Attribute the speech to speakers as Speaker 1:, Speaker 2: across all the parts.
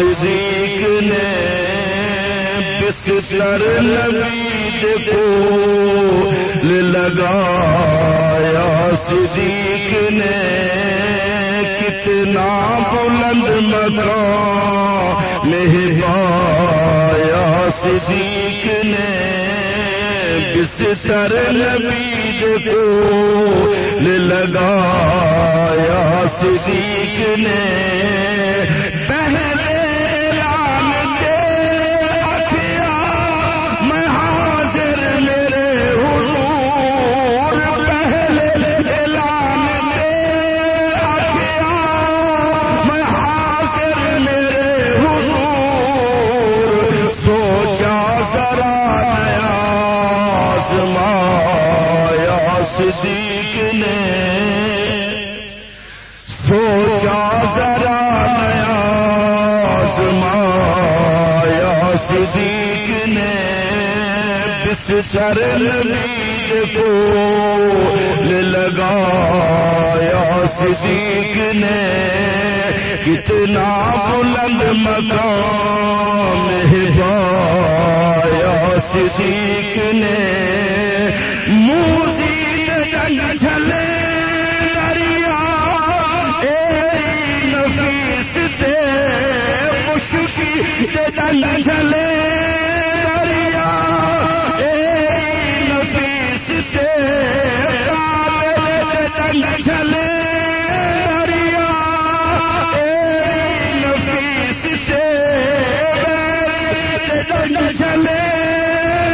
Speaker 1: صدیق نے بستر نبی کو لگایا۔ صدیق نے کتنا بلند مکان نہیں پایا۔ صدیق نے بستر نبی کو لگایا۔ صدیق نے پہلے صدیق نے۔ سوچا ذرا نیا آزمایا صدیق نے۔ بستر نبی کو لگایا صدیق نے۔ کتنا بلند مقام پایا صدیق نے۔ چلے دریا نفیس سے کالے چلے دریا نفیس سے چلے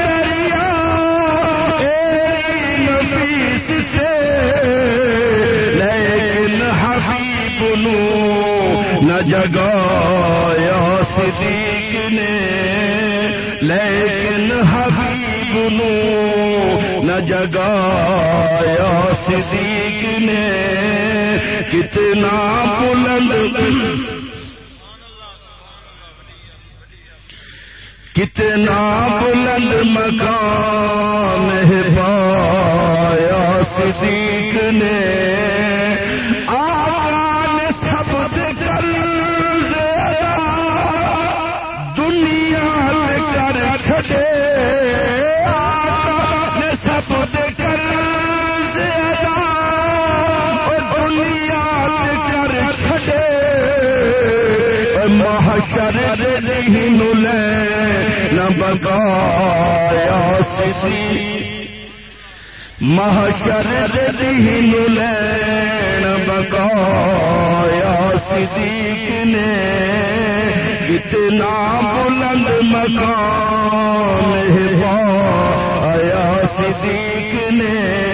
Speaker 1: دریا نفیس سے لیکن حبیب نو نہ صدیق نے، لیکن حبیب نو نہ جگایا۔ صدیق نے کتنا بلند کتنا بلند مقام ہے پایا۔ صدیق نے لگایا بقایا سسی محشر نہیں لین نہ بقایا صدیق نے کتنا بلند مکان ہے پایا صدیق نے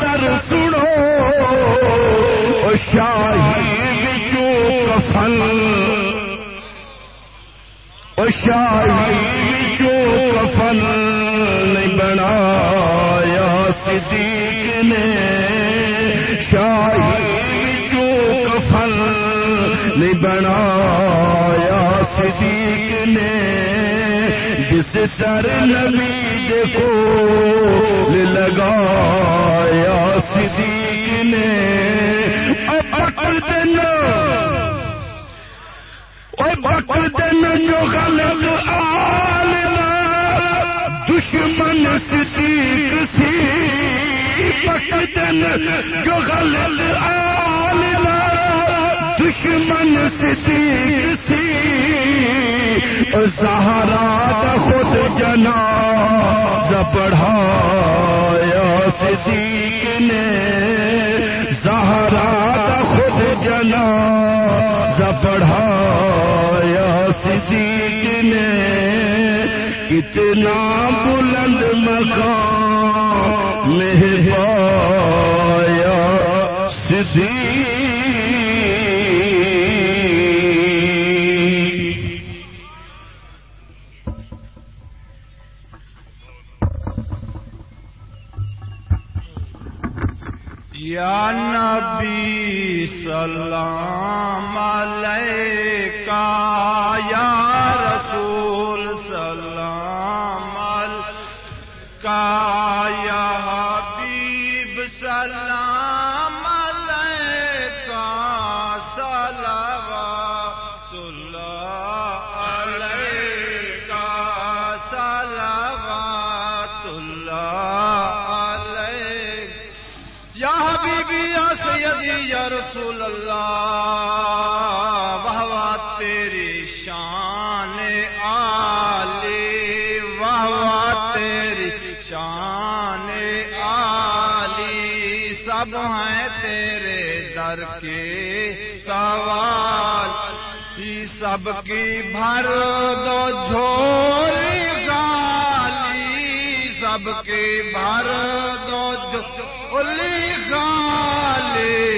Speaker 1: صدر سنو شاہی بچو کفن۔ شاہی بچو کفن نہیں بنایا صدیق نے۔ شاہی بچو کفن نہیں بنایا صدیق نے۔ جس سر نبی دیکھو لگایا صدیق نے۔ بکر دن بکر دن جو غلط عالم دشمن صدیق سی۔ بکر دن جو غلط عالم دشمن صدیق سی۔ سہارا خود جنا۔ پڑھایا صدیق نے، سہارا خود جنا۔ پڑھایا صدیق نے، کتنا بلند مقام میں پایا صدیق
Speaker 2: یا نبی سلام علیکہ یا رسول سلام علیکہ۔ سیدی یا رسول اللہ، واہ تیری شان عالی، واہ تیری شان عالی، سب ہیں تیرے در کے سوال ہی سب کی بھر دو جھولی گالی، سب کی بھر دو جھولی گالی۔ ਦੇ